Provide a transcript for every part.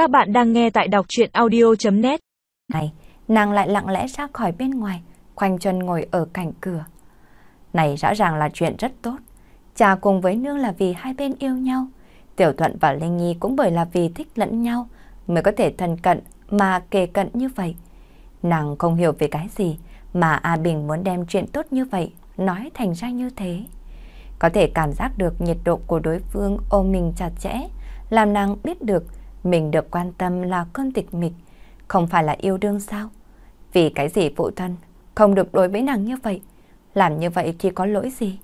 Các bạn đang nghe tại đọc chuyện audio.net Này, nàng lại lặng lẽ ra khỏi bên ngoài, khoanh chân ngồi ở cạnh cửa. Này rõ ràng là chuyện rất tốt. Cha cùng với nương là vì hai bên yêu nhau. Tiểu Thuận và Linh Nhi cũng bởi là vì thích lẫn nhau mới có thể thân cận mà kề cận như vậy. Nàng không hiểu về cái gì mà A Bình muốn đem chuyện tốt như vậy nói thành ra như thế. Có thể cảm giác được nhiệt độ của đối phương ôm mình chặt chẽ, làm nàng biết được mình được quan tâm là cơn tịch mịch, không phải là yêu đương sao? Vì cái gì phụ thân không được đối với nàng như vậy? Làm như vậy thì có lỗi gì?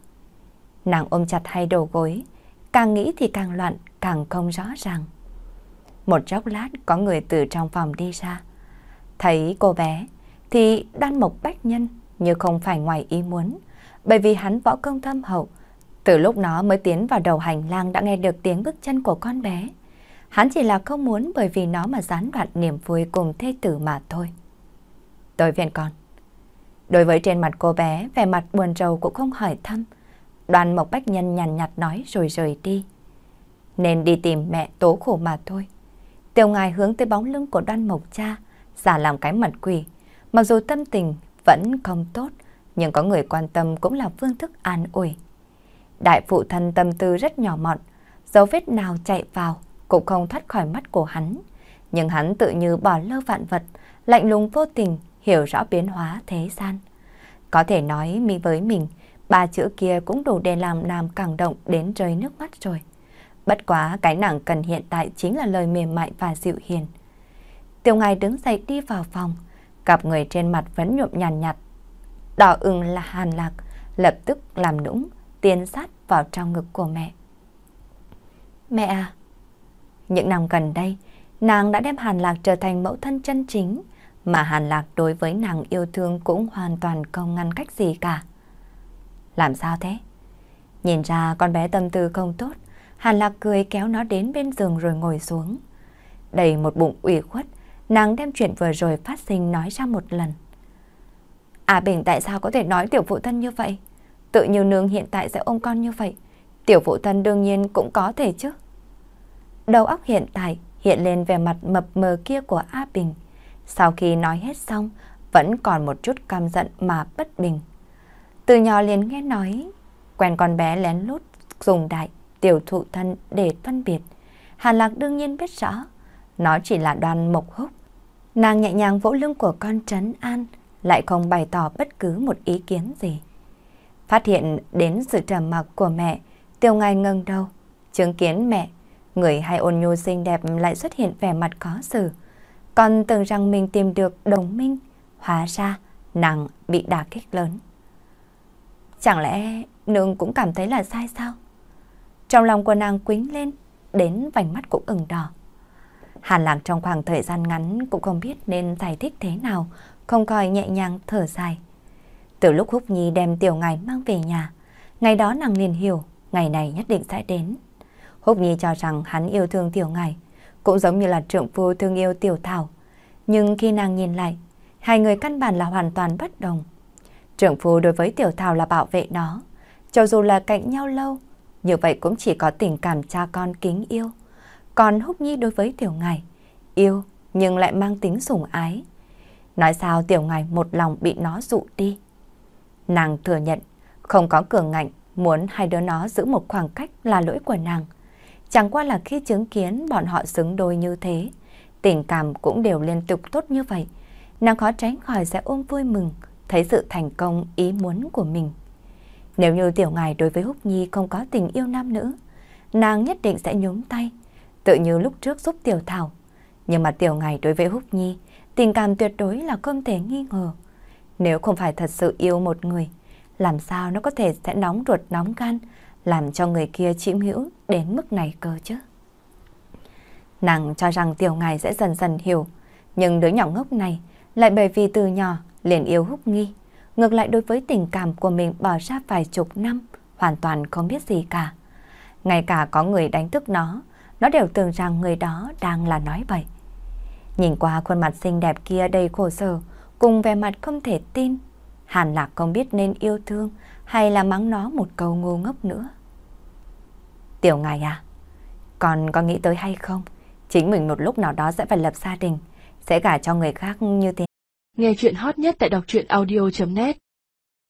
Nàng ôm chặt hai đầu gối, càng nghĩ thì càng loạn, càng không rõ ràng. Một chốc lát có người từ trong phòng đi ra. Thấy cô bé thì đan mộc bách nhân như không phải ngoài ý muốn, bởi vì hắn võ công thâm hậu. Từ lúc nó mới tiến vào đầu hành lang đã nghe được tiếng bước chân của con bé. Hắn chỉ là không muốn bởi vì nó mà gián đoạn niềm vui cùng thê tử mà thôi. Tôi viện con. Đối với trên mặt cô bé, vẻ mặt buồn rầu cũng không hỏi thăm. Đoàn Mộc Bách Nhân nhàn nhạt nói rồi rời đi. Nên đi tìm mẹ tố khổ mà thôi. Tiểu ngài hướng tới bóng lưng của đoan Mộc cha, giả làm cái mặt quỷ. Mặc dù tâm tình vẫn không tốt, nhưng có người quan tâm cũng là phương thức an ủi. Đại phụ thân tâm tư rất nhỏ mọn, dấu vết nào chạy vào cũng không thoát khỏi mắt của hắn. Nhưng hắn tự như bỏ lơ vạn vật, lạnh lùng vô tình, hiểu rõ biến hóa thế gian. Có thể nói mi với mình, ba chữ kia cũng đủ để làm nam càng động đến rơi nước mắt rồi. Bất quá cái nàng cần hiện tại chính là lời mềm mại và dịu hiền. Tiểu ngài đứng dậy đi vào phòng, cặp người trên mặt vẫn nhuộm nhàn nhạt. Đỏ ửng là hàn lạc, lập tức làm nũng, tiến sát vào trong ngực của mẹ. Mẹ à! Những năm gần đây, nàng đã đem Hàn Lạc trở thành mẫu thân chân chính, mà Hàn Lạc đối với nàng yêu thương cũng hoàn toàn không ngăn cách gì cả. Làm sao thế? Nhìn ra con bé tâm tư không tốt, Hàn Lạc cười kéo nó đến bên giường rồi ngồi xuống. Đầy một bụng ủy khuất, nàng đem chuyện vừa rồi phát sinh nói ra một lần. À Bình tại sao có thể nói tiểu phụ thân như vậy? Tự như nương hiện tại sẽ ôm con như vậy. Tiểu phụ thân đương nhiên cũng có thể chứ. Đầu óc hiện tại hiện lên vẻ mặt mập mờ kia của A Bình. Sau khi nói hết xong, vẫn còn một chút căm giận mà bất bình. Từ nhỏ liền nghe nói, quen con bé lén lút dùng đại, tiểu thụ thân để phân biệt. Hàn Lạc đương nhiên biết rõ, nó chỉ là đoàn mộc húc. Nàng nhẹ nhàng vỗ lưng của con trấn an, lại không bày tỏ bất cứ một ý kiến gì. Phát hiện đến sự trầm mặc của mẹ, tiêu ngài ngâng đầu, chứng kiến mẹ, người hay ôn nhu xinh đẹp lại xuất hiện vẻ mặt khó xử. Còn tưởng rằng mình tìm được đồng minh, hóa ra nàng bị đả kích lớn. Chẳng lẽ nương cũng cảm thấy là sai sao? Trong lòng của nàng quính lên, đến vành mắt cũng ửng đỏ. Hàn lạc trong khoảng thời gian ngắn cũng không biết nên giải thích thế nào, không coi nhẹ nhàng thở dài. Từ lúc Húc Nhi đem tiểu ngài mang về nhà, ngày đó nàng liền hiểu, ngày này nhất định sẽ đến. Húc Nhi cho rằng hắn yêu thương tiểu Ngải cũng giống như là trượng phu thương yêu tiểu thảo. Nhưng khi nàng nhìn lại, hai người căn bản là hoàn toàn bất đồng. Trưởng phu đối với tiểu thảo là bảo vệ nó, cho dù là cạnh nhau lâu, như vậy cũng chỉ có tình cảm cha con kính yêu. Còn Húc Nhi đối với tiểu Ngải yêu nhưng lại mang tính sủng ái. Nói sao tiểu Ngải một lòng bị nó dụ đi. Nàng thừa nhận, không có cường ngạnh, muốn hai đứa nó giữ một khoảng cách là lỗi của nàng. Chẳng qua là khi chứng kiến bọn họ xứng đôi như thế, tình cảm cũng đều liên tục tốt như vậy. Nàng khó tránh khỏi sẽ ôm vui mừng, thấy sự thành công ý muốn của mình. Nếu như tiểu ngài đối với Húc Nhi không có tình yêu nam nữ, nàng nhất định sẽ nhúng tay, tự như lúc trước giúp tiểu thảo. Nhưng mà tiểu ngài đối với Húc Nhi, tình cảm tuyệt đối là không thể nghi ngờ. Nếu không phải thật sự yêu một người, làm sao nó có thể sẽ nóng ruột nóng gan, làm cho người kia chịu hữu đến mức này cơ chứ. Nàng cho rằng tiểu ngài sẽ dần dần hiểu, nhưng đứa nhỏ ngốc này lại bởi vì từ nhỏ liền yêu húc nghi. Ngược lại đối với tình cảm của mình bỏ ra vài chục năm, hoàn toàn không biết gì cả. Ngay cả có người đánh thức nó, nó đều tưởng rằng người đó đang là nói bậy. Nhìn qua khuôn mặt xinh đẹp kia đầy khổ sở, cùng vẻ mặt không thể tin, Hàn Lạc không biết nên yêu thương hay là mắng nó một câu ngu ngốc nữa. Tiểu ngài à, còn có nghĩ tới hay không? chính mình một lúc nào đó sẽ phải lập gia đình, sẽ gả cho người khác như thế. Nghe chuyện hot nhất tại đọc truyện audio.net